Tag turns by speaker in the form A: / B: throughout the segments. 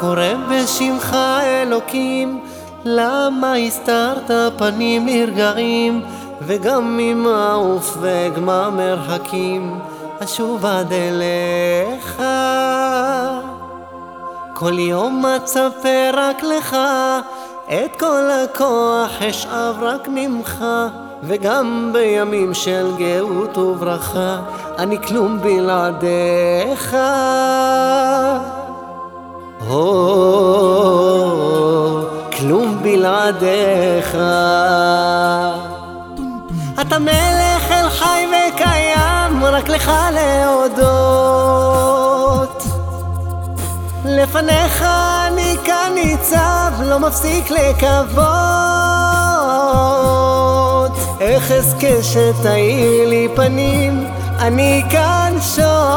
A: קורא בשמך אלוקים, למה הסתרת פנים לרגעים, וגם ממעוף וגמר מרחקים, אשוב עד אליך. כל יום אצפה רק לך, את כל הכוח אשאב רק ממך, וגם בימים של גאות וברכה, אני כלום בלעדיך. או, כלום בלעדיך. אתה מלך אל חי וקיים, רק לך להודות. לפניך אני כאן ניצב, לא מפסיק לקוות. איך אזכה שתאיר לי פנים, אני כאן שואל.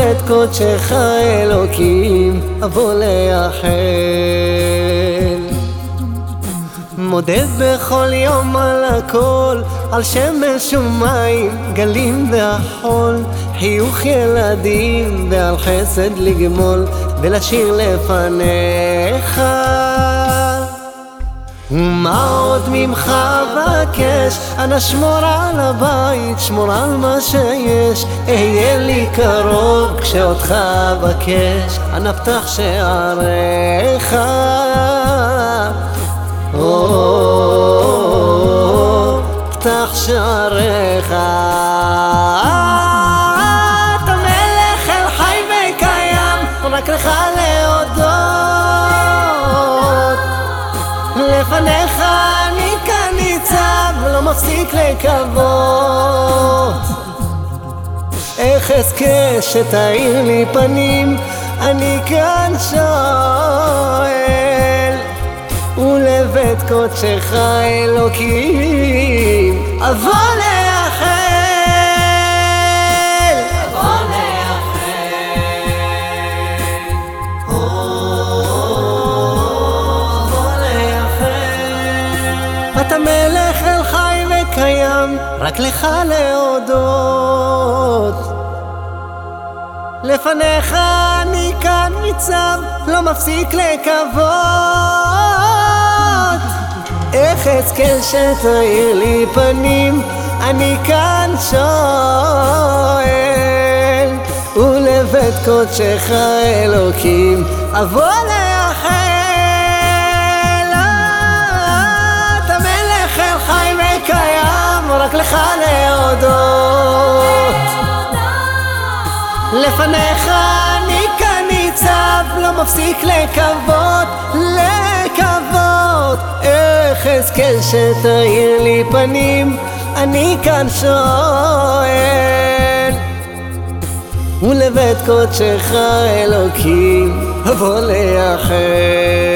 A: ולבית קודשך אלוקים, אבוא לאחל. מודה בכל יום על הכל, על שמש ומים, גלים והחול, חיוך ילדים ועל חסד לגמול, ולשיר לפניך. ומה עוד ממך אבקש? אנא שמור על הבית, שמור על מה שיש, אהיה לי קרוב כשאותך אבקש, אנא פתח שעריך. או, פתח שעריך. לפניך אני כאן ניצב, לא מפסיק לקוות. איך אזכה שתאיר לי פנים, אני כאן שואל. ולבית קודשך אלוקים, אבוא אתה מלך אל חי וקיים, רק לך להודות. לפניך אני כאן ניצב, לא מפסיק לקוות. איך אזכה שתאיר לי פנים, אני כאן שואל. ולבית קודשך אלוקים, אבוא לאחל. לך להודות. לפניך אני כאן ניצב, לא מפסיק לקוות, לקוות. איך אזכה שתאיר לי פנים, אני כאן שואל. ולבית קודשך אלוקים, אבוא לאחל.